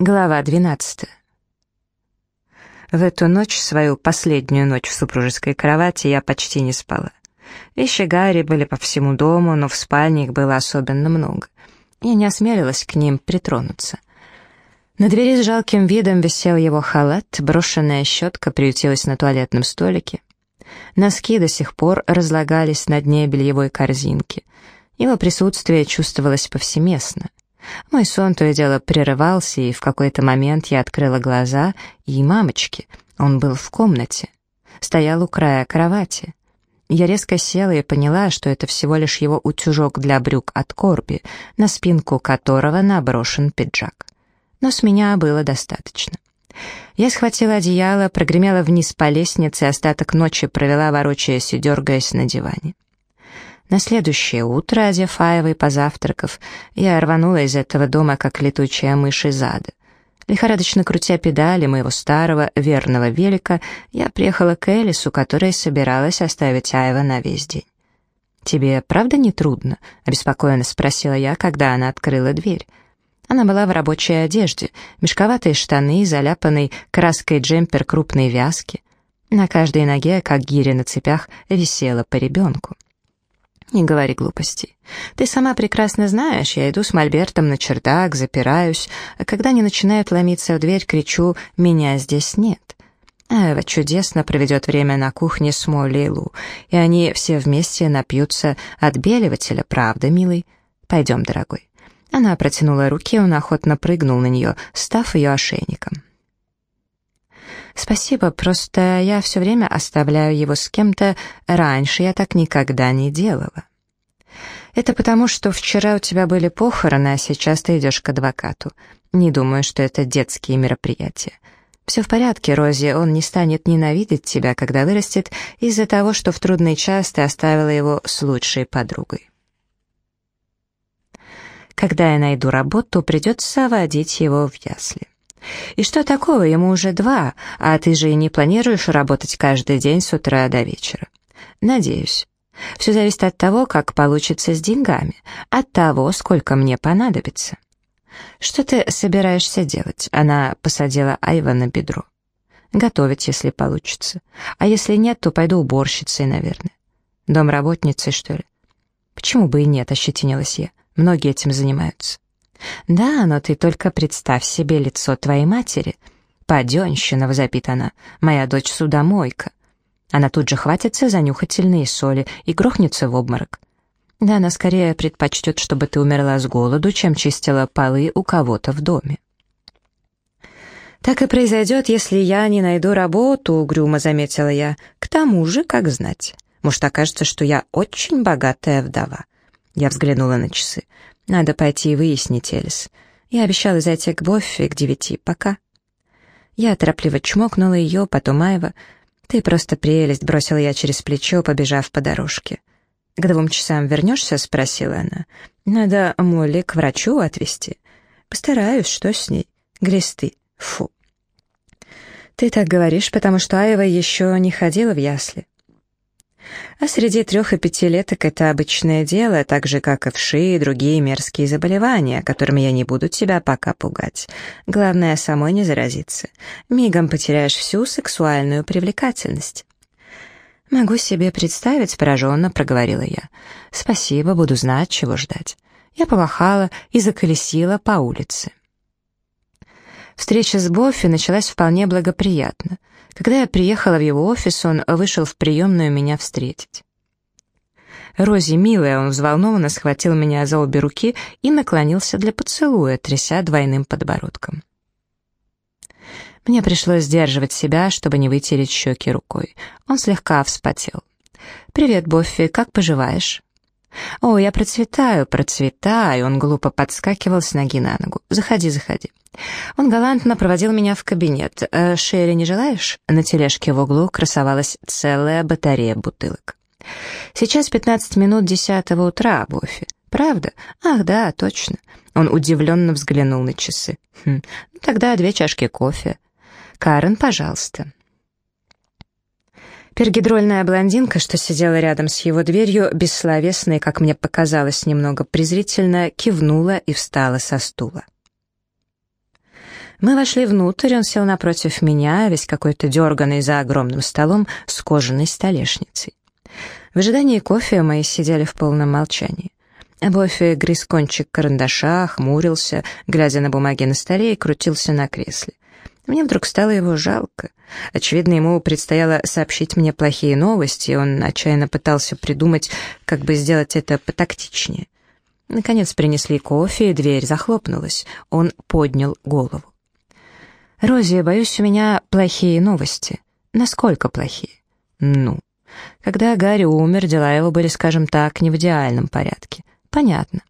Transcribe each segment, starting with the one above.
Глава 12. В эту ночь, свою последнюю ночь в супружеской кровати, я почти не спала. Вещи Гарри были по всему дому, но в спальне их было особенно много. Я не осмелилась к ним притронуться. На двери с жалким видом висел его халат, брошенная щетка приютилась на туалетном столике. Носки до сих пор разлагались на дне бельевой корзинки. Его присутствие чувствовалось повсеместно. Мой сон то и дело прерывался, и в какой-то момент я открыла глаза, и мамочки, он был в комнате. Стоял у края кровати. Я резко села и поняла, что это всего лишь его утюжок для брюк от Корби, на спинку которого наброшен пиджак. Но с меня было достаточно. Я схватила одеяло, прогремела вниз по лестнице и остаток ночи провела, ворочаясь и дергаясь на диване. На следующее утро, одев Аева и позавтракав, я рванула из этого дома, как летучая мышь из ада. Лихорадочно крутя педали моего старого верного велика, я приехала к Элису, которая собиралась оставить Аева на весь день. «Тебе правда не трудно?» — обеспокоенно спросила я, когда она открыла дверь. Она была в рабочей одежде, мешковатые штаны, заляпанный краской джемпер крупной вязки. На каждой ноге, как гиря на цепях, висела по ребенку. «Не говори глупостей. Ты сама прекрасно знаешь, я иду с Мольбертом на чердак, запираюсь, а когда они начинают ломиться в дверь, кричу «Меня здесь нет». Эва чудесно проведет время на кухне с Молли и Лу, и они все вместе напьются отбеливателя, правда, милый? Пойдем, дорогой». Она протянула руки, он охотно прыгнул на нее, став ее ошейником. «Спасибо, просто я все время оставляю его с кем-то. Раньше я так никогда не делала». «Это потому, что вчера у тебя были похороны, а сейчас ты идешь к адвокату. Не думаю, что это детские мероприятия. Все в порядке, Рози, он не станет ненавидеть тебя, когда вырастет, из-за того, что в трудный час ты оставила его с лучшей подругой». Когда я найду работу, придется водить его в ясли. И что такого, ему уже два, а ты же и не планируешь работать каждый день с утра до вечера. Надеюсь. Все зависит от того, как получится с деньгами, от того, сколько мне понадобится. Что ты собираешься делать? Она посадила Айва на бедро. Готовить, если получится. А если нет, то пойду уборщицей, наверное. Домработницей, что ли? Почему бы и нет, ощетинилась я. Многие этим занимаются. «Да, но ты только представь себе лицо твоей матери». «Паденщина», — возопит она, — «моя дочь судомойка». Она тут же хватится за нюхательные соли и грохнется в обморок. Да, она скорее предпочтет, чтобы ты умерла с голоду, чем чистила полы у кого-то в доме. «Так и произойдет, если я не найду работу», — угрюмо заметила я. «К тому же, как знать. Может, окажется, что я очень богатая вдова». Я взглянула на часы. Надо пойти и выяснить, Элис. Я обещала зайти к Боффи к девяти. Пока. Я торопливо чмокнула ее, потом Айва. «Ты просто прелесть», — бросила я через плечо, побежав по дорожке. «К двум часам вернешься?» — спросила она. «Надо Молли к врачу отвезти». «Постараюсь, что с ней?» «Глисты. Фу». «Ты так говоришь, потому что Айва еще не ходила в ясли». А среди трех и пятилеток это обычное дело, так же, как и вши и другие мерзкие заболевания, которыми я не буду тебя пока пугать. Главное, самой не заразиться. Мигом потеряешь всю сексуальную привлекательность. «Могу себе представить», — пораженно проговорила я. «Спасибо, буду знать, чего ждать». Я помахала и заколесила по улице. Встреча с Боффи началась вполне благоприятно. Когда я приехала в его офис, он вышел в приемную меня встретить. «Рози, милая», он взволнованно схватил меня за обе руки и наклонился для поцелуя, тряся двойным подбородком. Мне пришлось сдерживать себя, чтобы не вытереть щеки рукой. Он слегка вспотел. «Привет, Боффи, как поживаешь?» «О, я процветаю, процветаю!» Он глупо подскакивал с ноги на ногу. «Заходи, заходи». Он галантно проводил меня в кабинет. «Э, «Шерри не желаешь?» На тележке в углу красовалась целая батарея бутылок. «Сейчас пятнадцать минут десятого утра, Бофи. Правда? Ах, да, точно». Он удивленно взглянул на часы. «Хм, ну тогда две чашки кофе. Карен, пожалуйста». Пергидрольная блондинка, что сидела рядом с его дверью, бессловесно и, как мне показалось, немного презрительно, кивнула и встала со стула. Мы вошли внутрь, он сел напротив меня, весь какой-то дерганный за огромным столом с кожаной столешницей. В ожидании кофе мы сидели в полном молчании. Боффи грыз кончик карандаша, хмурился, глядя на бумаги на столе и крутился на кресле. Мне вдруг стало его жалко. Очевидно, ему предстояло сообщить мне плохие новости, и он отчаянно пытался придумать, как бы сделать это потактичнее. Наконец принесли кофе, и дверь захлопнулась. Он поднял голову. «Рози, боюсь, у меня плохие новости». «Насколько плохие?» «Ну». Когда Гарри умер, дела его были, скажем так, не в идеальном порядке. Понятно.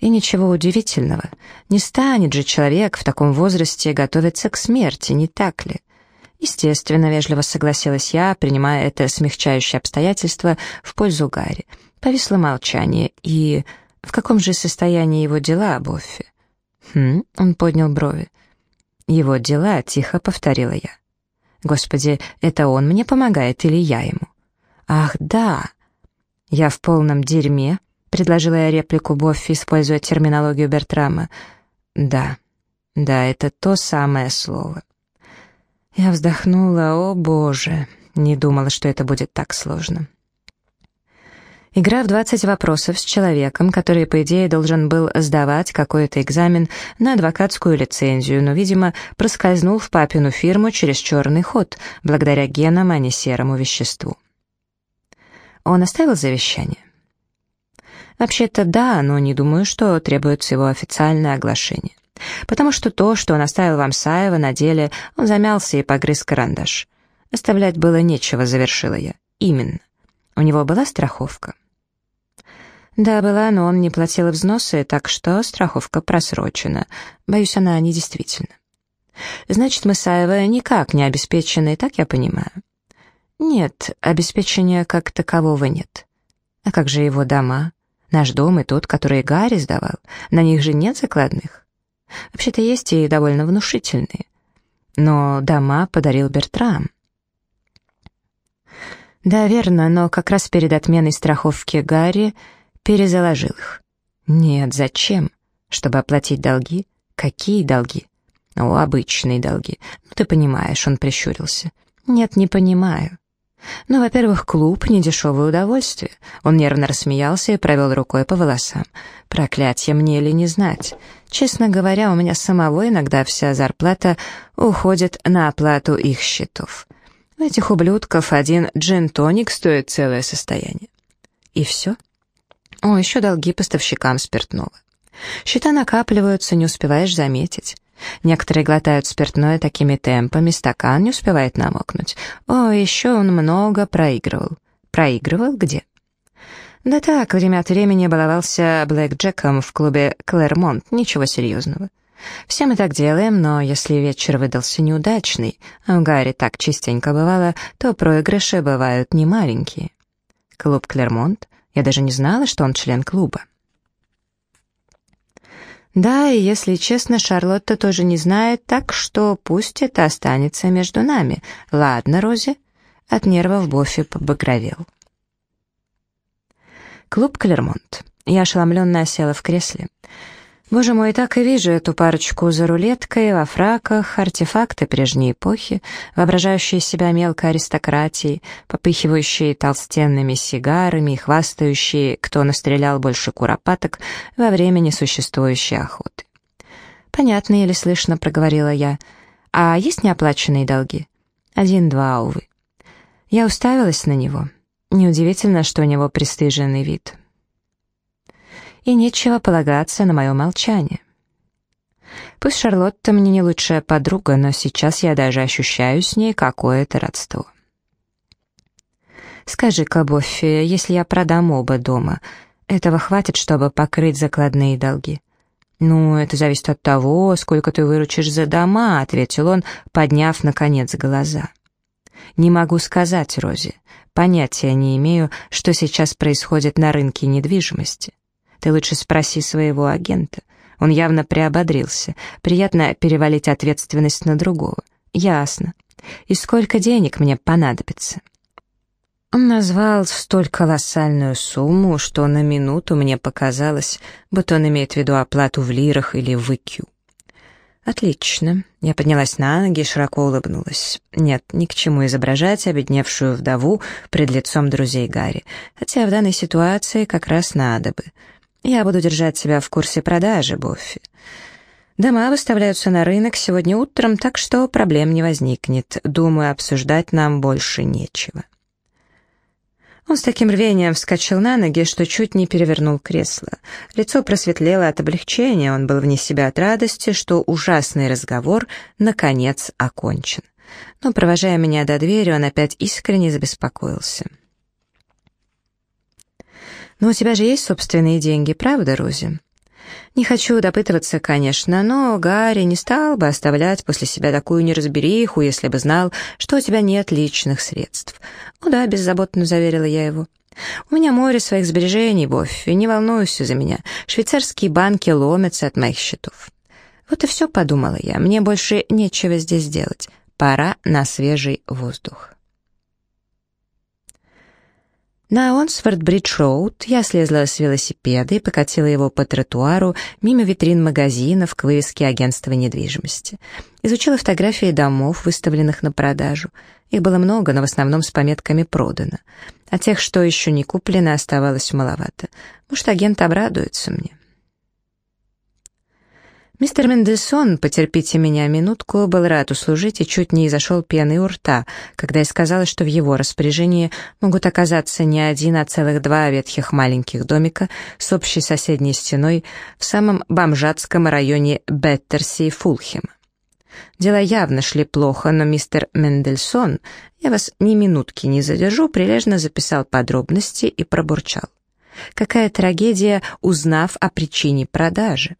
И ничего удивительного. Не станет же человек в таком возрасте готовиться к смерти, не так ли? Естественно, вежливо согласилась я, принимая это смягчающее обстоятельство в пользу Гарри. Повисло молчание. И в каком же состоянии его дела, Боффи? Хм, он поднял брови. Его дела, тихо повторила я. Господи, это он мне помогает или я ему? Ах, да. Я в полном дерьме, предложила я реплику Боффи, используя терминологию Бертрама. Да, да, это то самое слово. Я вздохнула, о боже, не думала, что это будет так сложно. Игра в 20 вопросов с человеком, который, по идее, должен был сдавать какой-то экзамен на адвокатскую лицензию, но, видимо, проскользнул в папину фирму через черный ход, благодаря генам, а не серому веществу. Он оставил завещание? Вообще-то да, но не думаю, что требуется его официальное оглашение. Потому что то, что он оставил вам Саева, на деле он замялся и погрыз карандаш. Оставлять было нечего, завершила я. Именно. У него была страховка? Да, была, но он не платил взносы, так что страховка просрочена. Боюсь, она недействительна. Значит, мы Саева никак не обеспечены, так я понимаю? Нет, обеспечения как такового нет. А как же его дома? Наш дом и тот, который Гарри сдавал. На них же нет закладных. Вообще-то есть и довольно внушительные. Но дома подарил Бертрам. Да, верно, но как раз перед отменой страховки Гарри перезаложил их. Нет, зачем? Чтобы оплатить долги? Какие долги? Ну, обычные долги. Ну, ты понимаешь, он прищурился. Нет, не понимаю. Ну, во-первых, клуб — недешевое удовольствие. Он нервно рассмеялся и провел рукой по волосам. Проклятье, мне ли не знать. Честно говоря, у меня самого иногда вся зарплата уходит на оплату их счетов. У этих ублюдков один джин-тоник стоит целое состояние. И все? О, еще долги поставщикам спиртного. Счета накапливаются, не успеваешь заметить. Некоторые глотают спиртное такими темпами, стакан не успевает намокнуть. О, еще он много проигрывал. Проигрывал где? Да так, время от времени баловался Блэк Джеком в клубе «Клэрмонт», ничего серьезного. Все мы так делаем, но если вечер выдался неудачный, а у Гарри так частенько бывало, то проигрыши бывают не маленькие. Клуб «Клермонт»? Я даже не знала, что он член клуба. Да, и если честно, Шарлотта тоже не знает, так что пусть это останется между нами. Ладно, Рози. От нервов Боффи побагровел. Клуб «Клермонт». Я ошеломленно села в кресле. Боже мой, так и вижу эту парочку за рулеткой, во фраках, артефакты прежней эпохи, воображающие себя мелкой аристократией, попыхивающие толстенными сигарами и хвастающие, кто настрелял больше куропаток во время несуществующей охоты. «Понятно или слышно», — проговорила я. «А есть неоплаченные долги?» «Один-два, увы». Я уставилась на него. Неудивительно, что у него пристыженный вид и нечего полагаться на мое молчание. Пусть Шарлотта мне не лучшая подруга, но сейчас я даже ощущаю с ней какое-то родство. Скажи-ка, Боффи, если я продам оба дома, этого хватит, чтобы покрыть закладные долги? «Ну, это зависит от того, сколько ты выручишь за дома», — ответил он, подняв, наконец, глаза. «Не могу сказать, Рози. Понятия не имею, что сейчас происходит на рынке недвижимости. Ты лучше спроси своего агента. Он явно приободрился. Приятно перевалить ответственность на другого. Ясно. И сколько денег мне понадобится? Он назвал столь колоссальную сумму, что на минуту мне показалось, будто он имеет в виду оплату в лирах или в ИКЮ. «Отлично». Я поднялась на ноги и широко улыбнулась. Нет, ни к чему изображать обедневшую вдову пред лицом друзей Гарри, хотя в данной ситуации как раз надо бы. Я буду держать себя в курсе продажи, Буффи. Дома выставляются на рынок сегодня утром, так что проблем не возникнет. Думаю, обсуждать нам больше нечего. Он с таким рвением вскочил на ноги, что чуть не перевернул кресло. Лицо просветлело от облегчения, он был вне себя от радости, что ужасный разговор, наконец, окончен. Но, провожая меня до двери, он опять искренне забеспокоился. «Но у тебя же есть собственные деньги, правда, Рози?» Не хочу допытываться, конечно, но Гарри не стал бы оставлять после себя такую неразбериху, если бы знал, что у тебя нет личных средств. «Ну да», — беззаботно заверила я его. «У меня море своих сбережений, Боффи, не волнуйся за меня. Швейцарские банки ломятся от моих счетов». Вот и все, подумала я, мне больше нечего здесь делать. Пора на свежий воздух. На Онсфорд-Бридж-Роуд я слезла с велосипеда и покатила его по тротуару мимо витрин магазинов к вывеске агентства недвижимости. Изучила фотографии домов, выставленных на продажу. Их было много, но в основном с пометками «продано». А тех, что еще не куплены, оставалось маловато. Может, агент обрадуется мне. Мистер Мендельсон, потерпите меня минутку, был рад услужить и чуть не изошел пеной у рта, когда я сказала, что в его распоряжении могут оказаться не один, а целых два ветхих маленьких домика с общей соседней стеной в самом бомжатском районе Беттерси и Фулхема. Дела явно шли плохо, но мистер Мендельсон, я вас ни минутки не задержу, прилежно записал подробности и пробурчал. Какая трагедия, узнав о причине продажи.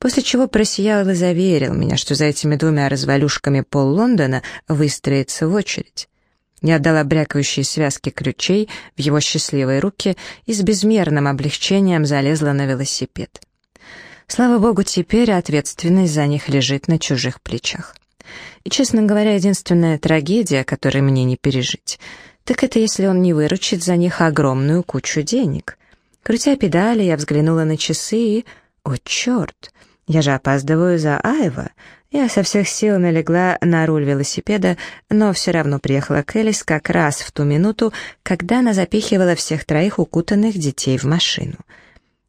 После чего просиял и заверил меня, что за этими двумя развалюшками пол Лондона выстроится в очередь. Я отдала брякающие связки ключей в его счастливые руки и с безмерным облегчением залезла на велосипед. Слава богу, теперь ответственность за них лежит на чужих плечах. И, честно говоря, единственная трагедия, которой мне не пережить, так это если он не выручит за них огромную кучу денег. Крутя педали, я взглянула на часы и «О, черт! Я же опаздываю за Айва!» Я со всех сил налегла на руль велосипеда, но все равно приехала к Элис как раз в ту минуту, когда она запихивала всех троих укутанных детей в машину.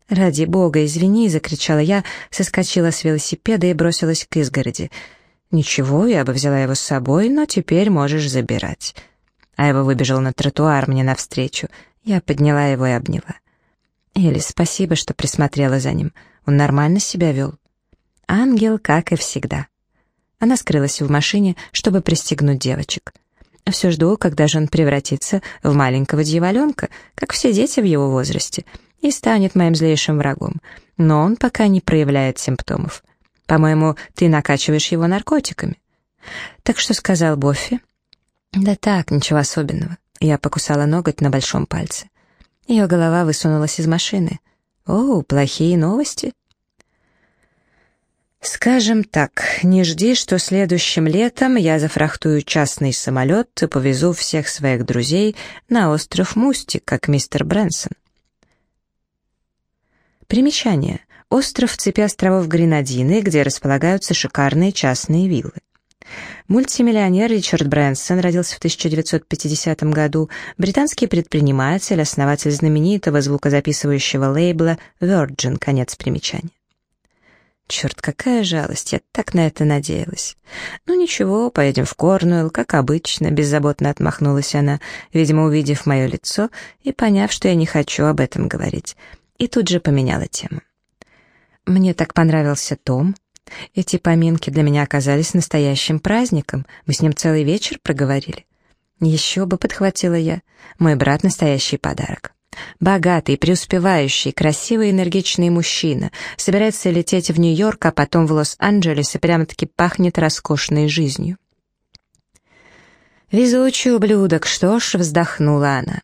«Ради бога, извини!» — закричала я, соскочила с велосипеда и бросилась к изгороди. «Ничего, я бы взяла его с собой, но теперь можешь забирать». Айва выбежал на тротуар мне навстречу. Я подняла его и обняла. «Элис, спасибо, что присмотрела за ним. Он нормально себя вел. Ангел, как и всегда. Она скрылась в машине, чтобы пристегнуть девочек. Все жду, когда же он превратится в маленького дьяволенка, как все дети в его возрасте, и станет моим злейшим врагом. Но он пока не проявляет симптомов. По-моему, ты накачиваешь его наркотиками. Так что сказал Боффи? Да так, ничего особенного. Я покусала ноготь на большом пальце. Ее голова высунулась из машины. «О, плохие новости?» «Скажем так, не жди, что следующим летом я зафрахтую частный самолет и повезу всех своих друзей на остров Мустик, как мистер Брэнсон». Примечание. Остров в цепи островов Гренадины, где располагаются шикарные частные виллы. Мультимиллионер Ричард Брэнсон родился в 1950 году, британский предприниматель, основатель знаменитого звукозаписывающего лейбла Virgin, конец примечания. Черт, какая жалость, я так на это надеялась. Ну ничего, поедем в Корнуэлл, как обычно, беззаботно отмахнулась она, видимо, увидев мое лицо и поняв, что я не хочу об этом говорить, и тут же поменяла тему. Мне так понравился Том, эти поминки для меня оказались настоящим праздником, мы с ним целый вечер проговорили. Еще бы, подхватила я, мой брат настоящий подарок. Богатый, преуспевающий, красивый, энергичный мужчина, собирается лететь в Нью-Йорк, а потом в Лос-Анджелес и прямо-таки пахнет роскошной жизнью. «Везучий ублюдок, что ж», — вздохнула она.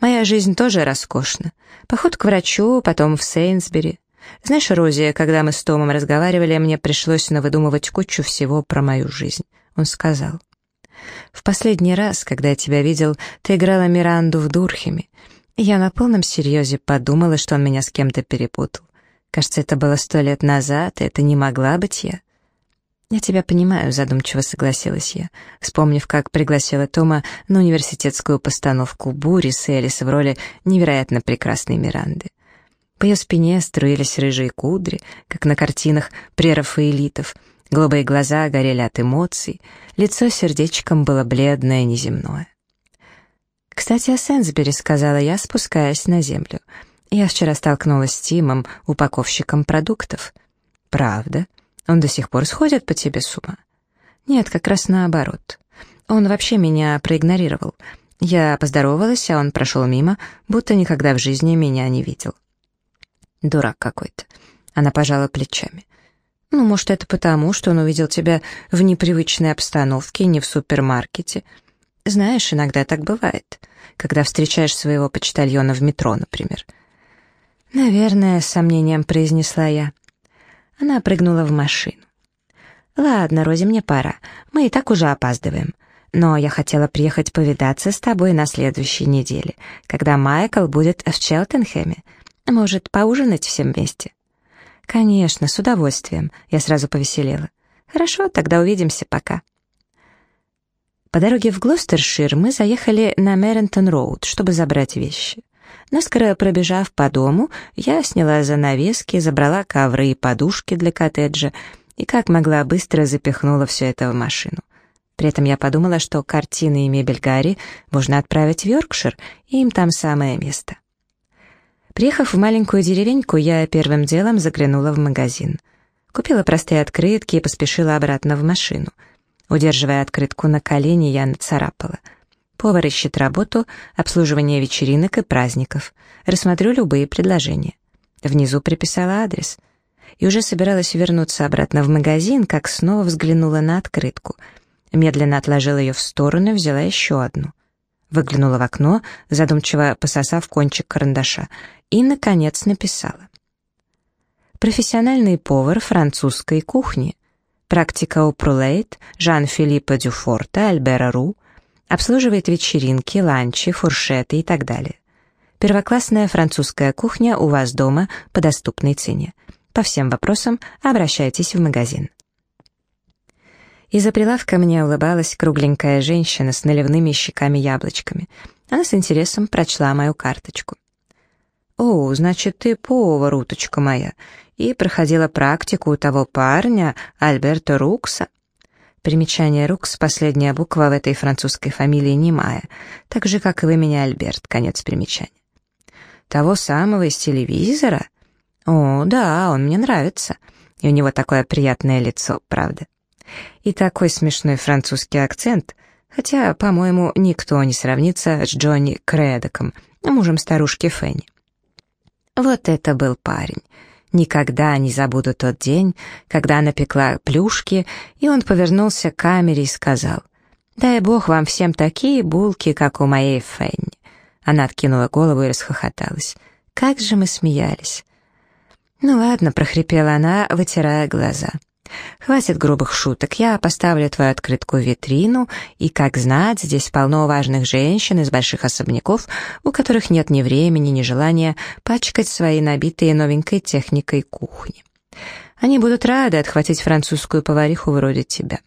«Моя жизнь тоже роскошна. Поход к врачу, потом в Сейнсбери. Знаешь, Рози, когда мы с Томом разговаривали, мне пришлось навыдумывать кучу всего про мою жизнь. Он сказал. В последний раз, когда я тебя видел, ты играла Миранду в Дурхеме. я на полном серьезе подумала, что он меня с кем-то перепутал. Кажется, это было сто лет назад, и это не могла быть я. «Я тебя понимаю», — задумчиво согласилась я, вспомнив, как пригласила Тома на университетскую постановку «Бури» с Элис в роли невероятно прекрасной Миранды. По ее спине струились рыжие кудри, как на картинах прерафаэлитов, голубые глаза горели от эмоций, лицо сердечком было бледное, неземное. «Кстати, о Сенсбери», — сказала я, спускаясь на землю. «Я вчера столкнулась с Тимом, упаковщиком продуктов». «Правда? Он до сих пор сходит по тебе с ума?» «Нет, как раз наоборот. Он вообще меня проигнорировал. Я поздоровалась, а он прошел мимо, будто никогда в жизни меня не видел». «Дурак какой-то». Она пожала плечами. «Ну, может, это потому, что он увидел тебя в непривычной обстановке, не в супермаркете». Знаешь, иногда так бывает, когда встречаешь своего почтальона в метро, например. Наверное, с сомнением произнесла я. Она прыгнула в машину. «Ладно, Рози, мне пора. Мы и так уже опаздываем. Но я хотела приехать повидаться с тобой на следующей неделе, когда Майкл будет в Челтенхэме. Может, поужинать всем вместе?» «Конечно, с удовольствием», — я сразу повеселела. «Хорошо, тогда увидимся, пока». По дороге в Глостершир мы заехали на Мэрентон-Роуд, чтобы забрать вещи. Наскоро пробежав по дому, я сняла занавески, забрала ковры и подушки для коттеджа и как могла быстро запихнула все это в машину. При этом я подумала, что картины и мебель Гарри можно отправить в Йоркшир, и им там самое место. Приехав в маленькую деревеньку, я первым делом заглянула в магазин. Купила простые открытки и поспешила обратно в машину — Удерживая открытку на колени, я нацарапала. Повар ищет работу, обслуживание вечеринок и праздников. Рассмотрю любые предложения. Внизу приписала адрес. И уже собиралась вернуться обратно в магазин, как снова взглянула на открытку. Медленно отложила ее в сторону и взяла еще одну. Выглянула в окно, задумчиво пососав кончик карандаша, и, наконец, написала. «Профессиональный повар французской кухни. Практика Упрулейт, Жан-Филиппа Дюфорта, Альбера Ру, обслуживает вечеринки, ланчи, фуршеты и так далее. Первоклассная французская кухня у вас дома по доступной цене. По всем вопросам обращайтесь в магазин. Из-за прилавка мне улыбалась кругленькая женщина с наливными щеками-яблочками. Она с интересом прочла мою карточку. «О, значит, ты повар, уточка моя и проходила практику у того парня, Альберто Рукса. Примечание Рукс — последняя буква в этой французской фамилии немая, так же, как и вы меня, Альберт, конец примечания. Того самого из телевизора? О, да, он мне нравится. И у него такое приятное лицо, правда. И такой смешной французский акцент, хотя, по-моему, никто не сравнится с Джонни Кредоком, мужем старушки Фенни. Вот это был парень. Никогда не забуду тот день, когда она пекла плюшки, и он повернулся к камере и сказал, «Дай бог вам всем такие булки, как у моей Фенни». Она откинула голову и расхохоталась. «Как же мы смеялись!» «Ну ладно», — прохрипела она, вытирая глаза. «Хватит грубых шуток, я поставлю твою открытку в витрину, и, как знать, здесь полно важных женщин из больших особняков, у которых нет ни времени, ни желания пачкать свои набитые новенькой техникой кухни. Они будут рады отхватить французскую повариху вроде тебя.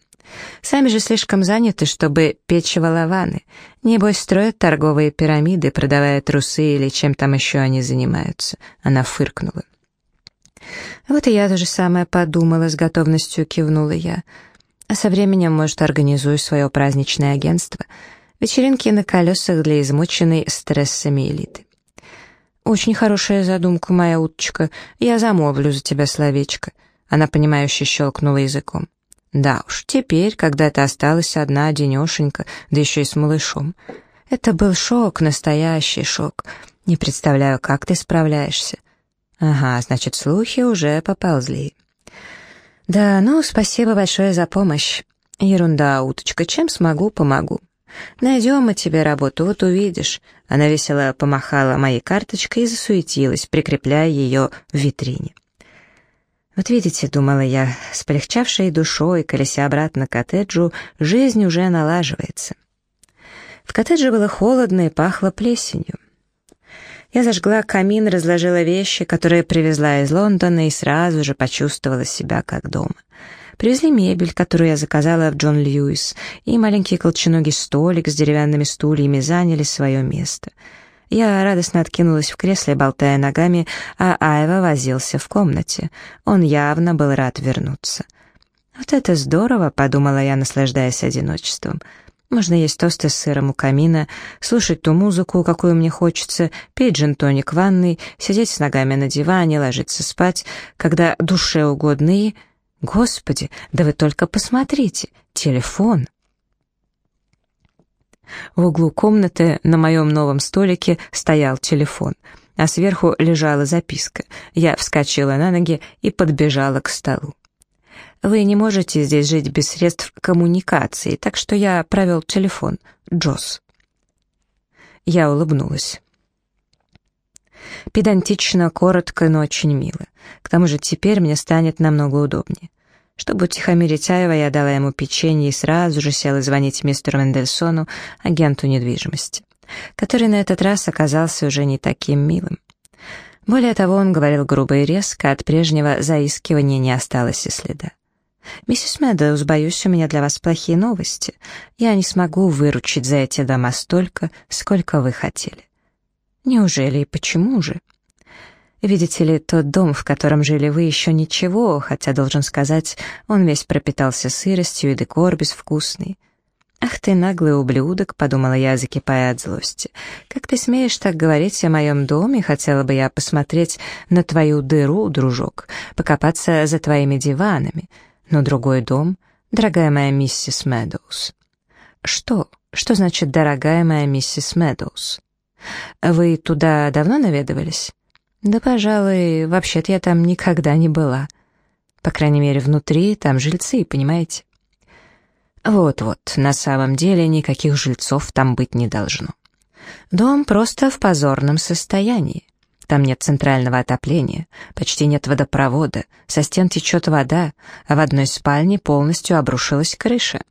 Сами же слишком заняты, чтобы печь лаваны. Небось, строят торговые пирамиды, продавая трусы или чем там еще они занимаются». Она фыркнула. Вот и я то же самое подумала, с готовностью кивнула я. А со временем, может, организую свое праздничное агентство. Вечеринки на колесах для измученной стрессами элиты. «Очень хорошая задумка, моя уточка. Я замолвлю за тебя словечко». Она, понимающе щелкнула языком. «Да уж, теперь, когда ты осталась одна, денешенька, да еще и с малышом. Это был шок, настоящий шок. Не представляю, как ты справляешься. Ага, значит, слухи уже поползли. Да, ну, спасибо большое за помощь. Ерунда, уточка, чем смогу, помогу. Найдем мы тебе работу, вот увидишь. Она весело помахала моей карточкой и засуетилась, прикрепляя ее в витрине. Вот видите, думала я, с полегчавшей душой, колеся обратно к коттеджу, жизнь уже налаживается. В коттедже было холодно и пахло плесенью. Я зажгла камин, разложила вещи, которые привезла из Лондона, и сразу же почувствовала себя как дома. Привезли мебель, которую я заказала в Джон Льюис, и маленький колченогий столик с деревянными стульями заняли свое место. Я радостно откинулась в кресле, болтая ногами, а Айва возился в комнате. Он явно был рад вернуться. «Вот это здорово», — подумала я, наслаждаясь одиночеством. «Можно есть тосты с сыром у камина, слушать ту музыку, какую мне хочется, пить джин-тоник в ванной, сидеть с ногами на диване, ложиться спать, когда душе угодно и... Господи, да вы только посмотрите, телефон!» В углу комнаты на моем новом столике стоял телефон, а сверху лежала записка. Я вскочила на ноги и подбежала к столу. Вы не можете здесь жить без средств коммуникации, так что я провел телефон. Джосс. Я улыбнулась. Педантично, коротко, но очень мило. К тому же теперь мне станет намного удобнее. Чтобы утихомирить Аева, я дала ему печенье и сразу же села звонить мистеру Мендельсону, агенту недвижимости, который на этот раз оказался уже не таким милым. Более того, он говорил грубо и резко, от прежнего заискивания не осталось и следа. «Миссис Мэдоуз, боюсь, у меня для вас плохие новости. Я не смогу выручить за эти дома столько, сколько вы хотели». «Неужели и почему же?» Видите ли, тот дом, в котором жили вы, еще ничего, хотя, должен сказать, он весь пропитался сыростью и декор безвкусный. «Ах ты, наглый ублюдок», — подумала я, закипая от злости. «Как ты смеешь так говорить о моем доме? Хотела бы я посмотреть на твою дыру, дружок, покопаться за твоими диванами. Но другой дом, дорогая моя миссис Мэдоуз». «Что? Что значит «дорогая моя миссис Мэдоуз»?» «Вы туда давно наведывались?» Да, пожалуй, вообще-то я там никогда не была. По крайней мере, внутри там жильцы, понимаете? Вот-вот, на самом деле никаких жильцов там быть не должно. Дом просто в позорном состоянии. Там нет центрального отопления, почти нет водопровода, со стен течет вода, а в одной спальне полностью обрушилась крыша.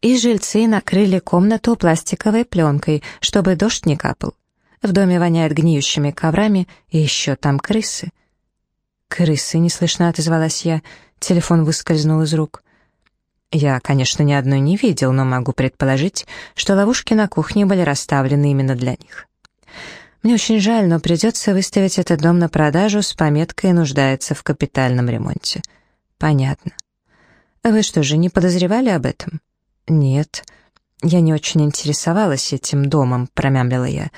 И жильцы накрыли комнату пластиковой пленкой, чтобы дождь не капал. В доме воняет гниющими коврами, и еще там крысы. «Крысы», — неслышно отозвалась я. Телефон выскользнул из рук. Я, конечно, ни одной не видел, но могу предположить, что ловушки на кухне были расставлены именно для них. Мне очень жаль, но придется выставить этот дом на продажу с пометкой «Нуждается в капитальном ремонте». Понятно. Вы что же, не подозревали об этом? Нет. Я не очень интересовалась этим домом, промямлила я.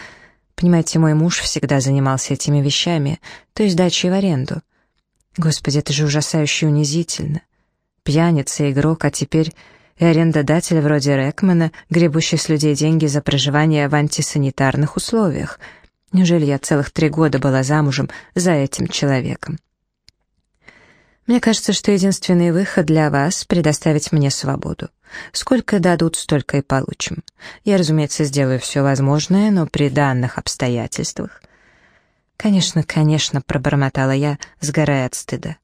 Понимаете, мой муж всегда занимался этими вещами, то есть дачей в аренду. Господи, это же ужасающе унизительно. Пьяница, игрок, а теперь и арендодатель вроде Рэкмана, гребущий с людей деньги за проживание в антисанитарных условиях. Неужели я целых три года была замужем за этим человеком? Мне кажется, что единственный выход для вас — предоставить мне свободу. Сколько дадут, столько и получим. Я, разумеется, сделаю все возможное, но при данных обстоятельствах... «Конечно, конечно», — пробормотала я, сгорая от стыда.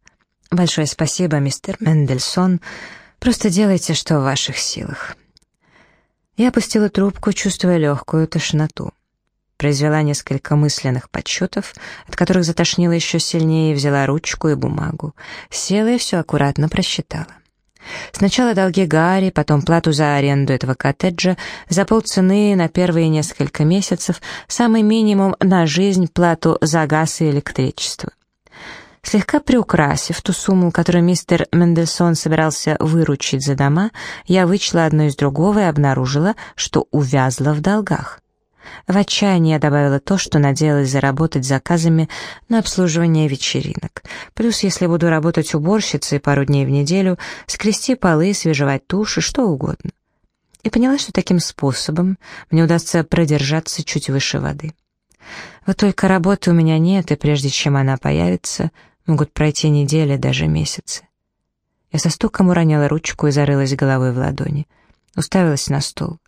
«Большое спасибо, мистер Мендельсон. Просто делайте, что в ваших силах». Я опустила трубку, чувствуя легкую тошноту произвела несколько мысленных подсчетов, от которых затошнила еще сильнее, взяла ручку и бумагу. Села и все аккуратно просчитала. Сначала долги Гарри, потом плату за аренду этого коттеджа, за полцены на первые несколько месяцев, самый минимум на жизнь плату за газ и электричество. Слегка приукрасив ту сумму, которую мистер Мендельсон собирался выручить за дома, я вычла одно из другого и обнаружила, что увязла в долгах. В отчаянии я добавила то, что надеялась заработать заказами на обслуживание вечеринок. Плюс, если буду работать уборщицей пару дней в неделю, скрести полы, свежевать туши, что угодно. И поняла, что таким способом мне удастся продержаться чуть выше воды. Вот только работы у меня нет, и прежде чем она появится, могут пройти недели, даже месяцы. Я со стуком уронила ручку и зарылась головой в ладони. Уставилась на стол.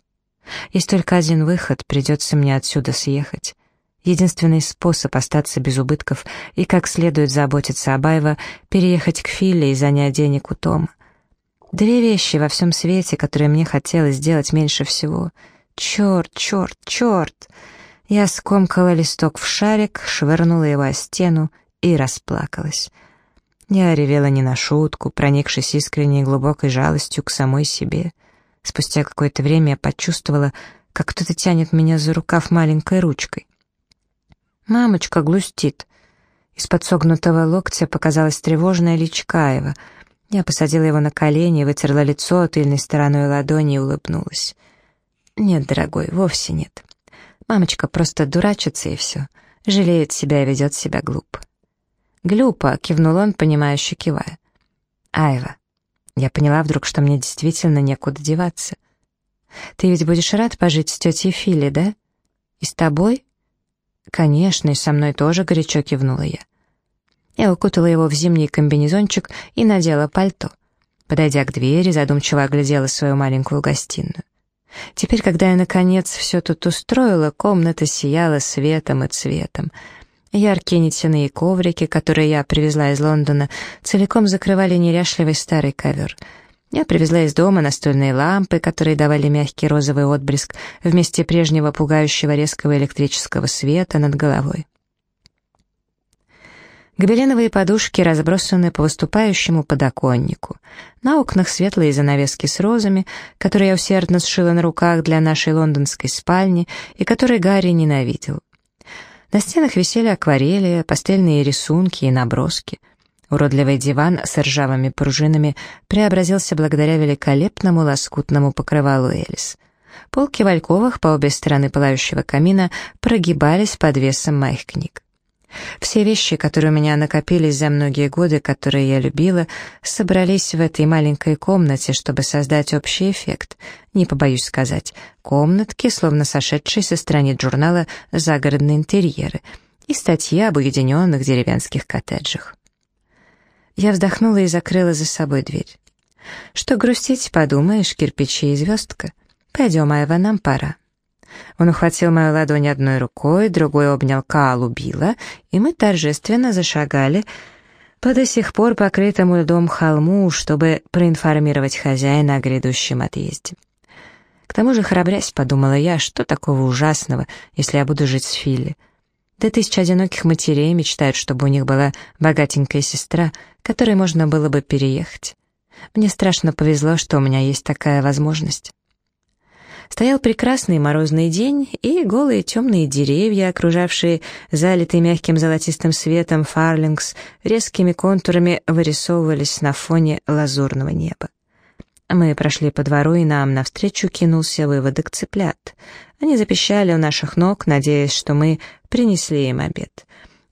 Есть только один выход, придется мне отсюда съехать. Единственный способ остаться без убытков и как следует заботиться о Байва, переехать к Филе и занять денег у Тома. Две вещи во всем свете, которые мне хотелось сделать меньше всего. Черт, черт, черт! Я скомкала листок в шарик, швырнула его о стену и расплакалась. Я ревела не на шутку, проникшись искренней глубокой жалостью к самой себе. Спустя какое-то время я почувствовала, как кто-то тянет меня за рукав маленькой ручкой. «Мамочка глустит». Из-под согнутого локтя показалась тревожная личка его. Я посадила его на колени, вытерла лицо тыльной стороной ладони и улыбнулась. «Нет, дорогой, вовсе нет. Мамочка просто дурачится и все. Жалеет себя и ведет себя глупо». «Глюпо», — кивнул он, понимающе кивая. «Айва». Я поняла вдруг, что мне действительно некуда деваться. «Ты ведь будешь рад пожить с тетей Фили, да? И с тобой?» «Конечно, и со мной тоже горячо кивнула я». Я укутала его в зимний комбинезончик и надела пальто. Подойдя к двери, задумчиво оглядела свою маленькую гостиную. Теперь, когда я, наконец, все тут устроила, комната сияла светом и цветом. Яркие нитяные коврики, которые я привезла из Лондона, целиком закрывали неряшливый старый ковер. Я привезла из дома настольные лампы, которые давали мягкий розовый отблеск вместе прежнего пугающего резкого электрического света над головой. Гобеленовые подушки разбросаны по выступающему подоконнику. На окнах светлые занавески с розами, которые я усердно сшила на руках для нашей лондонской спальни и которые Гарри ненавидел. На стенах висели акварели, пастельные рисунки и наброски. Уродливый диван с ржавыми пружинами преобразился благодаря великолепному лоскутному покрывалу Элис. Полки в альковах по обе стороны пылающего камина прогибались под весом моих книг. Все вещи, которые у меня накопились за многие годы, которые я любила, собрались в этой маленькой комнате, чтобы создать общий эффект. Не побоюсь сказать, комнатки, словно сошедшие со страниц журнала «Загородные интерьеры» и статьи об уединенных деревенских коттеджах. Я вздохнула и закрыла за собой дверь. Что грустить, подумаешь, кирпичи и звездка. Пойдем, Айва, нам пора. Он ухватил мою ладонь одной рукой, другой обнял Каалу Билла, и мы торжественно зашагали по до сих пор покрытому льдом холму, чтобы проинформировать хозяина о грядущем отъезде. К тому же, храбрясь, подумала я, что такого ужасного, если я буду жить с Филли. Да тысяча одиноких матерей мечтают, чтобы у них была богатенькая сестра, которой можно было бы переехать. Мне страшно повезло, что у меня есть такая возможность. Стоял прекрасный морозный день, и голые темные деревья, окружавшие залитый мягким золотистым светом фарлингс, резкими контурами вырисовывались на фоне лазурного неба. Мы прошли по двору, и нам навстречу кинулся выводок цыплят. Они запищали у наших ног, надеясь, что мы принесли им обед.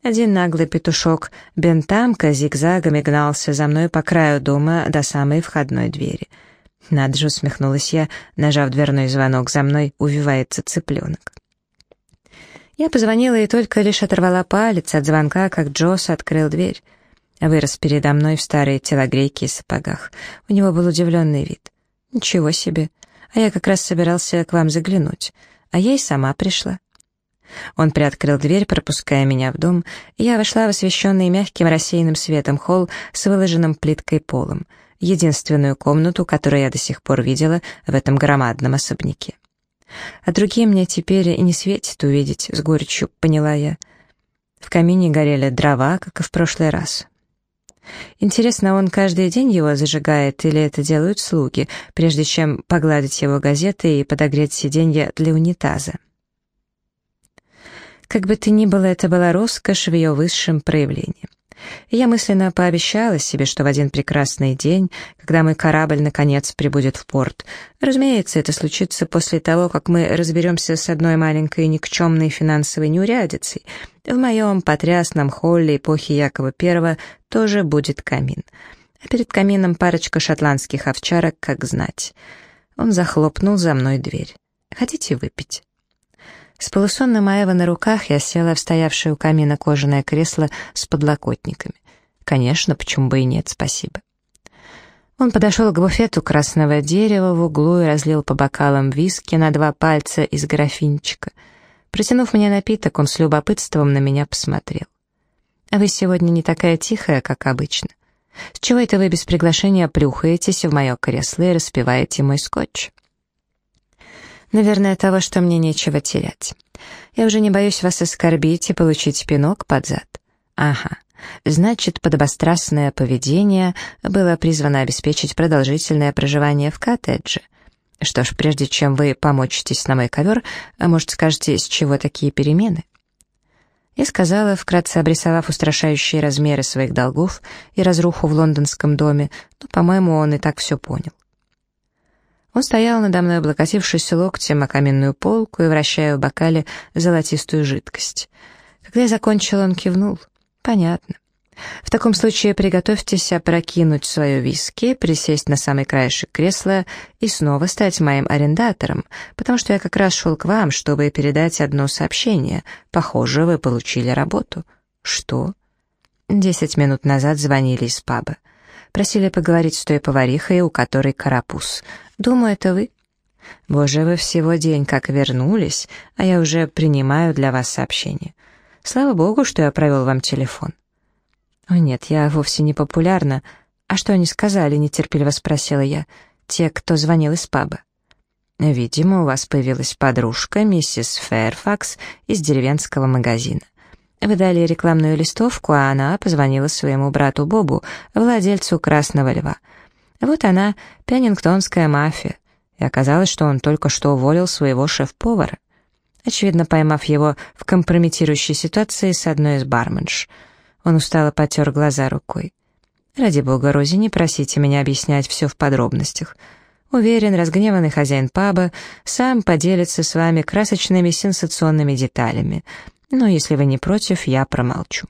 Один наглый петушок бентамка зигзагами гнался за мной по краю дома до самой входной двери — надо же, усмехнулась я, нажав дверной звонок, за мной увивается цыпленок. Я позвонила и только лишь оторвала палец от звонка, как Джосс открыл дверь. Вырос передо мной в старые телогрейки и сапогах. У него был удивленный вид. «Ничего себе! А я как раз собирался к вам заглянуть. А я и сама пришла». Он приоткрыл дверь, пропуская меня в дом, и я вошла в освещенный мягким рассеянным светом холл с выложенным плиткой полом — единственную комнату, которую я до сих пор видела в этом громадном особняке. А другие мне теперь и не светит увидеть, с горечью поняла я. В камине горели дрова, как и в прошлый раз. Интересно, он каждый день его зажигает или это делают слуги, прежде чем погладить его газеты и подогреть сиденье для унитаза? Как бы то ни было, это была роскошь в ее высшем проявлении я мысленно пообещала себе, что в один прекрасный день, когда мой корабль наконец прибудет в порт, разумеется, это случится после того, как мы разберемся с одной маленькой никчемной финансовой неурядицей, в моем потрясном холле эпохи Якова I тоже будет камин. А перед камином парочка шотландских овчарок, как знать. Он захлопнул за мной дверь. «Хотите выпить?» С полусонным Аева на руках я села в стоявшее у камина кожаное кресло с подлокотниками. Конечно, почему бы и нет, спасибо. Он подошел к буфету красного дерева в углу и разлил по бокалам виски на два пальца из графинчика. Протянув мне напиток, он с любопытством на меня посмотрел. «А вы сегодня не такая тихая, как обычно. С чего это вы без приглашения плюхаетесь в мое кресло и распиваете мой скотч?» Наверное, того, что мне нечего терять. Я уже не боюсь вас оскорбить и получить пинок под зад. Ага, Значит, подобострастное поведение было призвано обеспечить продолжительное проживание в коттедже. Что ж, прежде чем вы помочитесь на мой ковер, а может, скажете, с чего такие перемены? Я сказала, вкратце обрисовав устрашающие размеры своих долгов и разруху в лондонском доме, но, по-моему, он и так все понял. Он стоял надо мной, облокотившись локтем о каменную полку и вращая в бокале золотистую жидкость. Когда я закончил, он кивнул. «Понятно. В таком случае приготовьтесь опрокинуть свое виски, присесть на самый краешек кресла и снова стать моим арендатором, потому что я как раз шел к вам, чтобы передать одно сообщение. Похоже, вы получили работу. Что? Десять минут назад звонили из паба. Просили поговорить с той поварихой, у которой карапуз. Думаю, это вы. Боже, вы всего день как вернулись, а я уже принимаю для вас сообщение. Слава богу, что я провел вам телефон. «О нет, я вовсе не популярна. А что они сказали?» — нетерпеливо спросила я. «Те, кто звонил из паба». «Видимо, у вас появилась подружка, миссис Фэрфакс, из деревенского магазина. Вы дали рекламную листовку, а она позвонила своему брату Бобу, владельцу «Красного льва». Вот она, пеннингтонская мафия. И оказалось, что он только что уволил своего шеф-повара. Очевидно, поймав его в компрометирующей ситуации с одной из барменш — он устало потер глаза рукой. «Ради бога, Рози, не просите меня объяснять все в подробностях. Уверен, разгневанный хозяин паба сам поделится с вами красочными сенсационными деталями. Но если вы не против, я промолчу».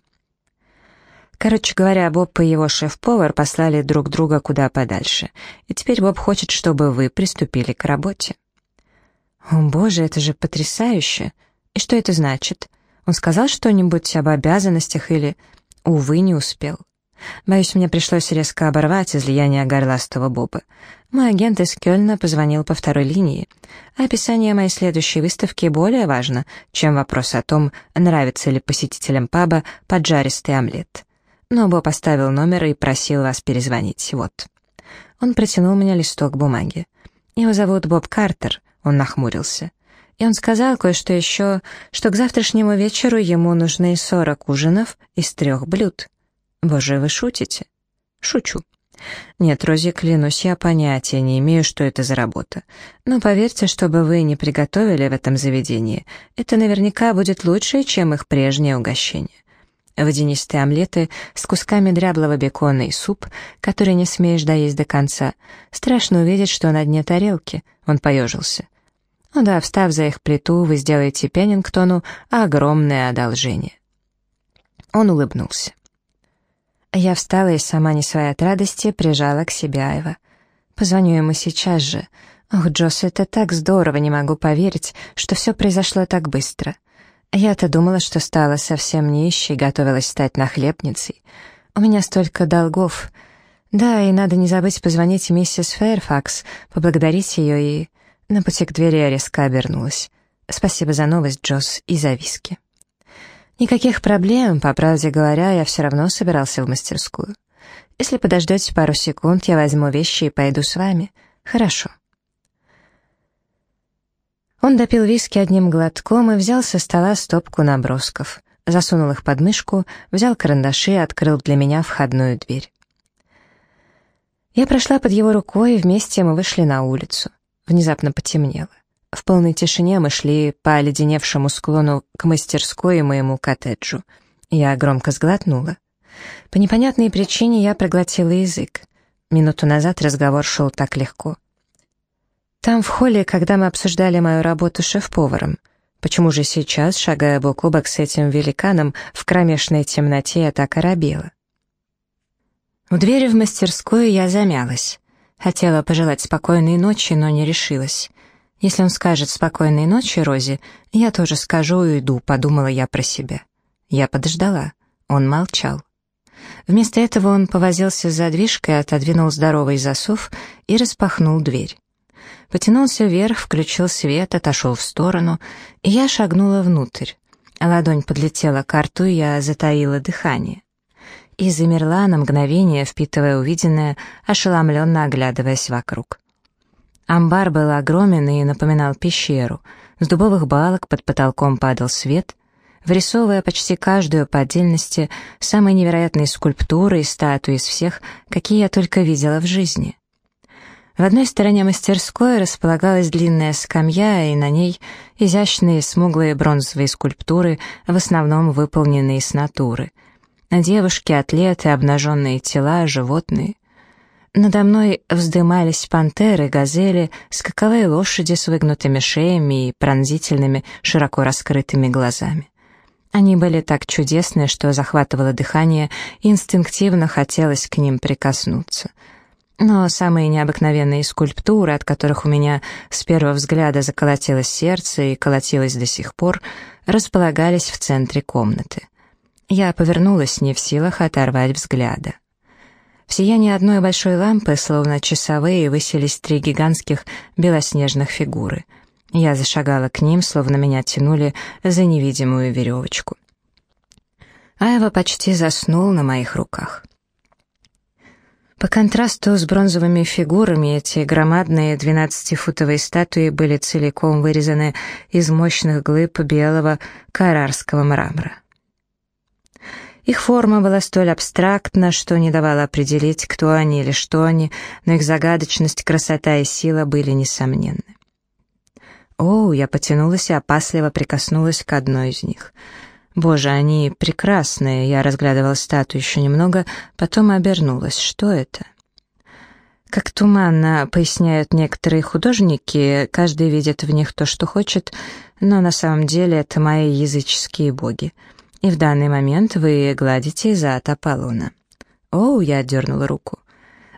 Короче говоря, Боб и его шеф-повар послали друг друга куда подальше. И теперь Боб хочет, чтобы вы приступили к работе. О, боже, это же потрясающе! И что это значит? Он сказал что-нибудь об обязанностях или... Увы, не успел. Боюсь, мне пришлось резко оборвать излияние горластого Боба. Мой агент из Кёльна позвонил по второй линии. описание моей следующей выставки более важно, чем вопрос о том, нравится ли посетителям паба поджаристый омлет. Но Боб оставил номер и просил вас перезвонить. Вот. Он протянул мне листок бумаги. Его зовут Боб Картер. Он нахмурился. И он сказал кое-что еще, что к завтрашнему вечеру ему нужны сорок ужинов из трех блюд. Боже, вы шутите? Шучу. Нет, Рози, клянусь, я понятия не имею, что это за работа. Но поверьте, чтобы вы не приготовили в этом заведении, это наверняка будет лучше, чем их прежнее угощение. Водянистые омлеты с кусками дряблого бекона и суп, который не смеешь доесть до конца. Страшно увидеть, что на дне тарелки. Он поежился. Ну да, встав за их плиту, вы сделаете Пеннингтону огромное одолжение. Он улыбнулся. Я встала и сама не своей от радости прижала к себе Айва. Позвоню ему сейчас же. Ох, Джосс, это так здорово, не могу поверить, что все произошло так быстро. Я-то думала, что стала совсем нищей, готовилась стать нахлебницей. У меня столько долгов. Да, и надо не забыть позвонить миссис Фэрфакс, поблагодарить ее и... На пути к двери я резко обернулась. «Спасибо за новость, Джосс, и за виски». «Никаких проблем, по правде говоря, я все равно собирался в мастерскую. Если подождете пару секунд, я возьму вещи и пойду с вами. Хорошо». Он допил виски одним глотком и взял со стола стопку набросков, засунул их под мышку, взял карандаши и открыл для меня входную дверь. Я прошла под его рукой, и вместе мы вышли на улицу. Внезапно потемнело. В полной тишине мы шли по оледеневшему склону к мастерской и моему коттеджу. Я громко сглотнула. По непонятной причине я проглотила язык. Минуту назад разговор шел так легко. Там, в холле, когда мы обсуждали мою работу шеф-поваром. Почему же сейчас, шагая бок о бок с этим великаном, в кромешной темноте я так оробела? У двери в мастерскую я замялась. Хотела пожелать спокойной ночи, но не решилась. Если он скажет «спокойной ночи, Рози», я тоже скажу и уйду, подумала я про себя. Я подождала. Он молчал. Вместо этого он повозился с задвижкой, отодвинул здоровый засов и распахнул дверь. Потянулся вверх, включил свет, отошел в сторону, и я шагнула внутрь. Ладонь подлетела к рту, и я затаила дыхание и замерла на мгновение, впитывая увиденное, ошеломленно оглядываясь вокруг. Амбар был огромен и напоминал пещеру. С дубовых балок под потолком падал свет. вырисовывая почти каждую по отдельности самые невероятные скульптуры и статуи из всех, какие я только видела в жизни. В одной стороне мастерской располагалась длинная скамья, и на ней изящные смуглые бронзовые скульптуры, в основном выполненные с натуры. Девушки, атлеты, обнаженные тела, животные. Надо мной вздымались пантеры, газели, скаковые лошади с выгнутыми шеями и пронзительными, широко раскрытыми глазами. Они были так чудесны, что захватывало дыхание, и инстинктивно хотелось к ним прикоснуться — но самые необыкновенные скульптуры, от которых у меня с первого взгляда заколотилось сердце и колотилось до сих пор, располагались в центре комнаты. Я повернулась не в силах оторвать взгляда. В сиянии одной большой лампы, словно часовые, высились три гигантских белоснежных фигуры. Я зашагала к ним, словно меня тянули за невидимую веревочку. Айва почти заснул на моих руках. По контрасту с бронзовыми фигурами эти громадные двенадцатифутовые статуи были целиком вырезаны из мощных глыб белого карарского мрамора. Их форма была столь абстрактна, что не давала определить, кто они или что они, но их загадочность, красота и сила были несомненны. О, я потянулась и опасливо прикоснулась к одной из них — Боже, они прекрасные. Я разглядывала статую еще немного, потом обернулась. Что это? Как туманно поясняют некоторые художники, каждый видит в них то, что хочет, но на самом деле это мои языческие боги. И в данный момент вы гладите зад Аполлона. Оу, я дернула руку.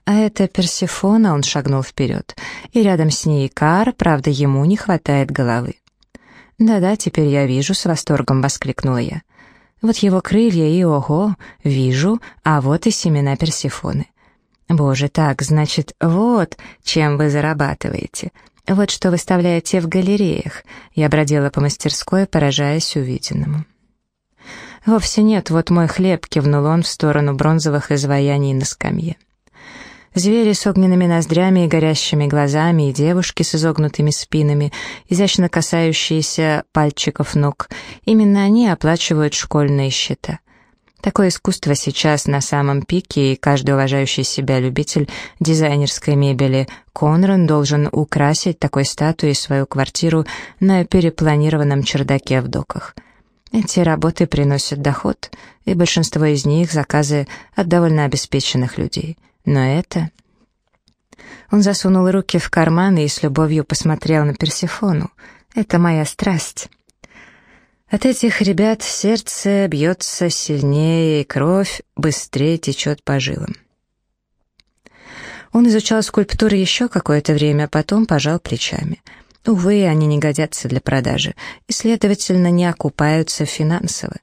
А это Персифона, он шагнул вперед. И рядом с ней Кар, правда, ему не хватает головы. «Да-да, теперь я вижу», — с восторгом воскликнула я. «Вот его крылья и ого, вижу, а вот и семена Персифоны». «Боже, так, значит, вот чем вы зарабатываете. Вот что выставляете в галереях». Я бродила по мастерской, поражаясь увиденному. «Вовсе нет, вот мой хлеб», — кивнул он в сторону бронзовых изваяний на скамье. Звери с огненными ноздрями и горящими глазами, и девушки с изогнутыми спинами, изящно касающиеся пальчиков ног. Именно они оплачивают школьные счета. Такое искусство сейчас на самом пике, и каждый уважающий себя любитель дизайнерской мебели Конран должен украсить такой статуей свою квартиру на перепланированном чердаке в доках. Эти работы приносят доход, и большинство из них — заказы от довольно обеспеченных людей — но это... Он засунул руки в карманы и с любовью посмотрел на Персифону. «Это моя страсть». От этих ребят сердце бьется сильнее, и кровь быстрее течет по жилам. Он изучал скульптуры еще какое-то время, а потом пожал плечами. Увы, они не годятся для продажи и, следовательно, не окупаются финансово.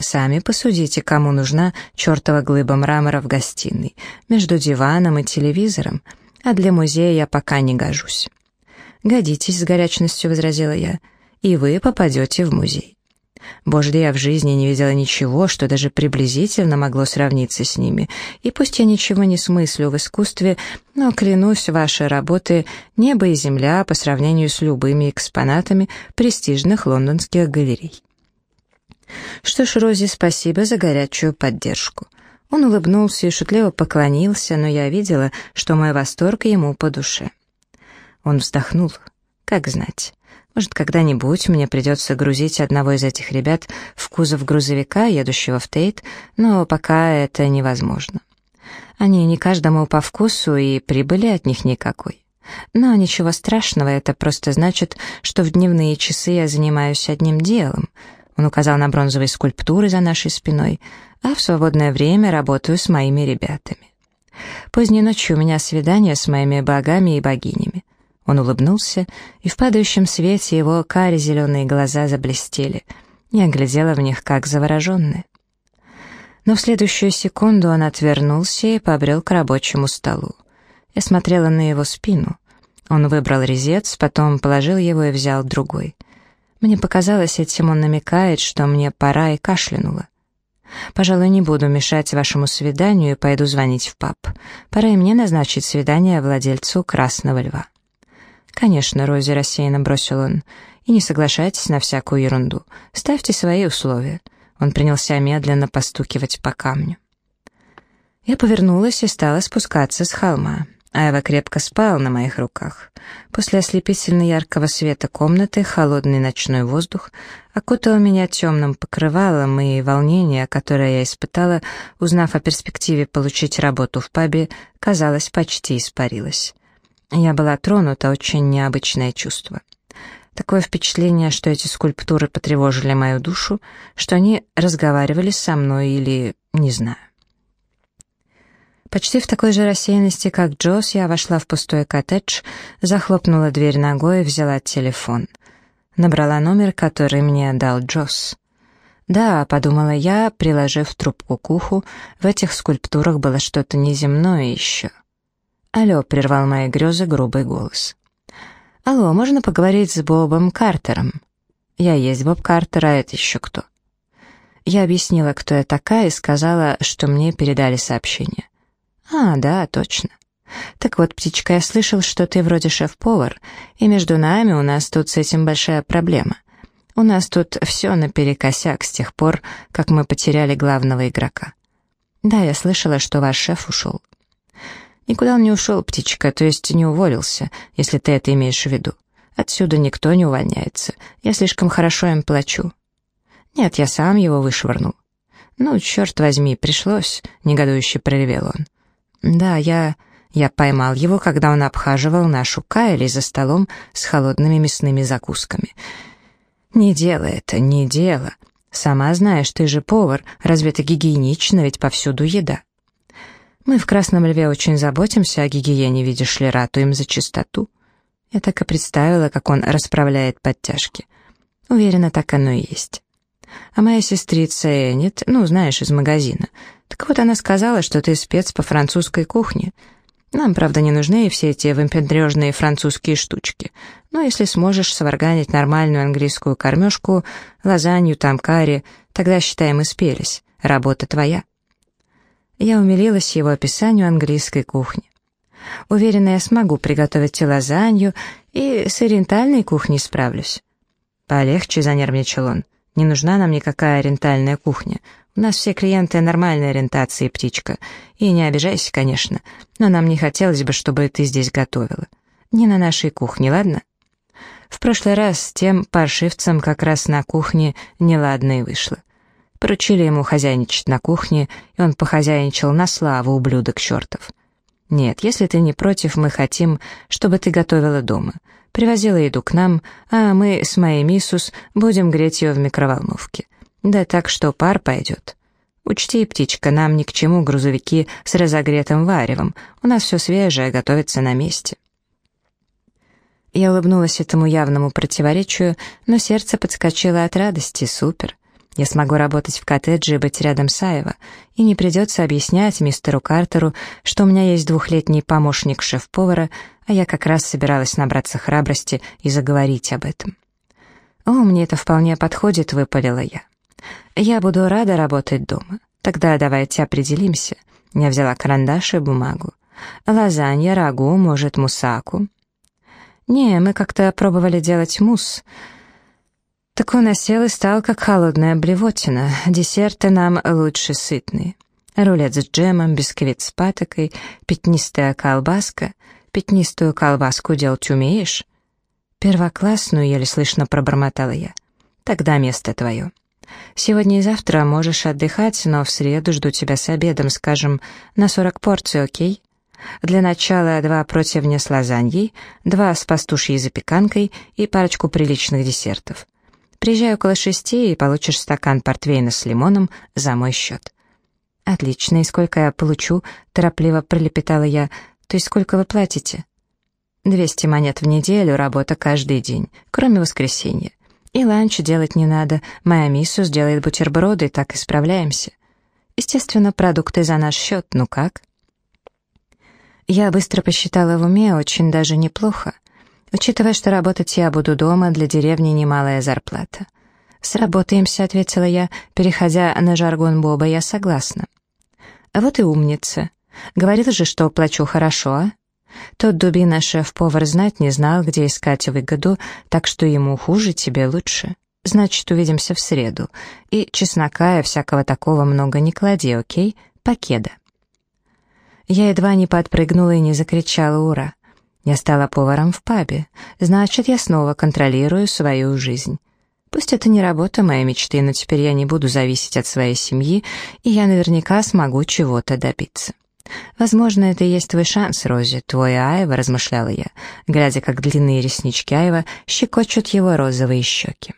Сами посудите, кому нужна чертова глыба мрамора в гостиной, между диваном и телевизором, а для музея я пока не гожусь. «Годитесь», — с горячностью возразила я, — «и вы попадете в музей». Боже, я в жизни не видела ничего, что даже приблизительно могло сравниться с ними, и пусть я ничего не смыслю в искусстве, но, клянусь, ваши работы — небо и земля по сравнению с любыми экспонатами престижных лондонских галерей. Что ж, Рози, спасибо за горячую поддержку. Он улыбнулся и шутливо поклонился, но я видела, что мой восторг ему по душе. Он вздохнул. Как знать. Может, когда-нибудь мне придется грузить одного из этих ребят в кузов грузовика, едущего в Тейт, но пока это невозможно. Они не каждому по вкусу, и прибыли от них никакой. Но ничего страшного, это просто значит, что в дневные часы я занимаюсь одним делом — он указал на бронзовые скульптуры за нашей спиной, а в свободное время работаю с моими ребятами. Поздней ночью у меня свидание с моими богами и богинями. Он улыбнулся, и в падающем свете его кари зеленые глаза заблестели. Я глядела в них, как завороженная. Но в следующую секунду он отвернулся и побрел к рабочему столу. Я смотрела на его спину. Он выбрал резец, потом положил его и взял другой — мне показалось, этим он намекает, что мне пора и кашлянула. Пожалуй, не буду мешать вашему свиданию и пойду звонить в паб. Пора и мне назначить свидание владельцу Красного Льва. Конечно, Рози рассеянно бросил он. И не соглашайтесь на всякую ерунду. Ставьте свои условия». Он принялся медленно постукивать по камню. Я повернулась и стала спускаться с холма. Айва крепко спал на моих руках. После ослепительно яркого света комнаты холодный ночной воздух окутал меня темным покрывалом, и волнение, которое я испытала, узнав о перспективе получить работу в пабе, казалось, почти испарилось. Я была тронута, очень необычное чувство. Такое впечатление, что эти скульптуры потревожили мою душу, что они разговаривали со мной или... не знаю. Почти в такой же рассеянности, как Джосс, я вошла в пустой коттедж, захлопнула дверь ногой и взяла телефон. Набрала номер, который мне дал Джосс. «Да», — подумала я, приложив трубку к уху, в этих скульптурах было что-то неземное еще. «Алло», — прервал мои грезы грубый голос. «Алло, можно поговорить с Бобом Картером?» «Я есть Боб Картер, а это еще кто?» Я объяснила, кто я такая, и сказала, что мне передали сообщение. «А, да, точно. Так вот, птичка, я слышал, что ты вроде шеф-повар, и между нами у нас тут с этим большая проблема. У нас тут все наперекосяк с тех пор, как мы потеряли главного игрока. Да, я слышала, что ваш шеф ушел». «Никуда он не ушел, птичка, то есть не уволился, если ты это имеешь в виду. Отсюда никто не увольняется. Я слишком хорошо им плачу». «Нет, я сам его вышвырнул». «Ну, черт возьми, пришлось», — негодующе проревел он. «Да, я... я поймал его, когда он обхаживал нашу Кайли за столом с холодными мясными закусками. Не дело это, не дело. Сама знаешь, ты же повар, разве это гигиенично, ведь повсюду еда. Мы в Красном Льве очень заботимся о гигиене, видишь ли, ратуем за чистоту. Я так и представила, как он расправляет подтяжки. Уверена, так оно и есть. А моя сестрица Энит, ну, знаешь, из магазина, так вот она сказала, что ты спец по французской кухне. Нам, правда, не нужны все эти выпендрежные французские штучки, но если сможешь сварганить нормальную английскую кормежку, лазанью, там карри, тогда, считай, мы спелись. Работа твоя. Я умилилась его описанию английской кухни. Уверена, я смогу приготовить и лазанью, и с ориентальной кухней справлюсь. Полегче, занервничал он. Не нужна нам никакая ориентальная кухня. У нас все клиенты нормальной ориентации, птичка. И не обижайся, конечно, но нам не хотелось бы, чтобы ты здесь готовила. Не на нашей кухне, ладно? В прошлый раз тем паршивцем как раз на кухне неладно и вышло. Поручили ему хозяйничать на кухне, и он похозяйничал на славу, ублюдок чертов. Нет, если ты не против, мы хотим, чтобы ты готовила дома. Привозила еду к нам, а мы с моей миссус будем греть ее в микроволновке. Да так, что пар пойдет. Учти, птичка, нам ни к чему грузовики с разогретым варевом. У нас все свежее, готовится на месте. Я улыбнулась этому явному противоречию, но сердце подскочило от радости. Супер. Я смогу работать в коттедже и быть рядом с Аева, и не придется объяснять мистеру Картеру, что у меня есть двухлетний помощник шеф-повара, а я как раз собиралась набраться храбрости и заговорить об этом. «О, мне это вполне подходит», — выпалила я. «Я буду рада работать дома. Тогда давайте определимся». Я взяла карандаш и бумагу. «Лазанья, рагу, может, мусаку?» «Не, мы как-то пробовали делать мусс». Так он осел и стал, как холодная блевотина. Десерты нам лучше сытные. Рулет с джемом, бисквит с патокой, пятнистая колбаска. Пятнистую колбаску делать умеешь?» «Первоклассную», — еле слышно пробормотала я. «Тогда место твое». Сегодня и завтра можешь отдыхать, но в среду жду тебя с обедом, скажем, на 40 порций, окей? Для начала два противня с лазаньей, два с пастушьей запеканкой и парочку приличных десертов. Приезжай около шести и получишь стакан портвейна с лимоном за мой счет». «Отлично, и сколько я получу?» — торопливо пролепетала я. «То есть сколько вы платите?» «Двести монет в неделю, работа каждый день, кроме воскресенья. И ланч делать не надо. Моя миссус делает бутерброды, так и справляемся. Естественно, продукты за наш счет, ну как?» Я быстро посчитала в уме, очень даже неплохо. Учитывая, что работать я буду дома, для деревни немалая зарплата. «Сработаемся», — ответила я, переходя на жаргон Боба, я согласна. «А вот и умница. Говорила же, что плачу хорошо, а? Тот дубина шеф-повар знать не знал, где искать выгоду, так что ему хуже, тебе лучше. Значит, увидимся в среду. И чеснока и всякого такого много не клади, окей? Покеда. Я едва не подпрыгнула и не закричала «Ура!». Я стала поваром в пабе. Значит, я снова контролирую свою жизнь. Пусть это не работа моей мечты, но теперь я не буду зависеть от своей семьи, и я наверняка смогу чего-то добиться. «Возможно, это и есть твой шанс, Рози, твой Айва», — размышляла я, глядя, как длинные реснички Айва щекочут его розовые щеки.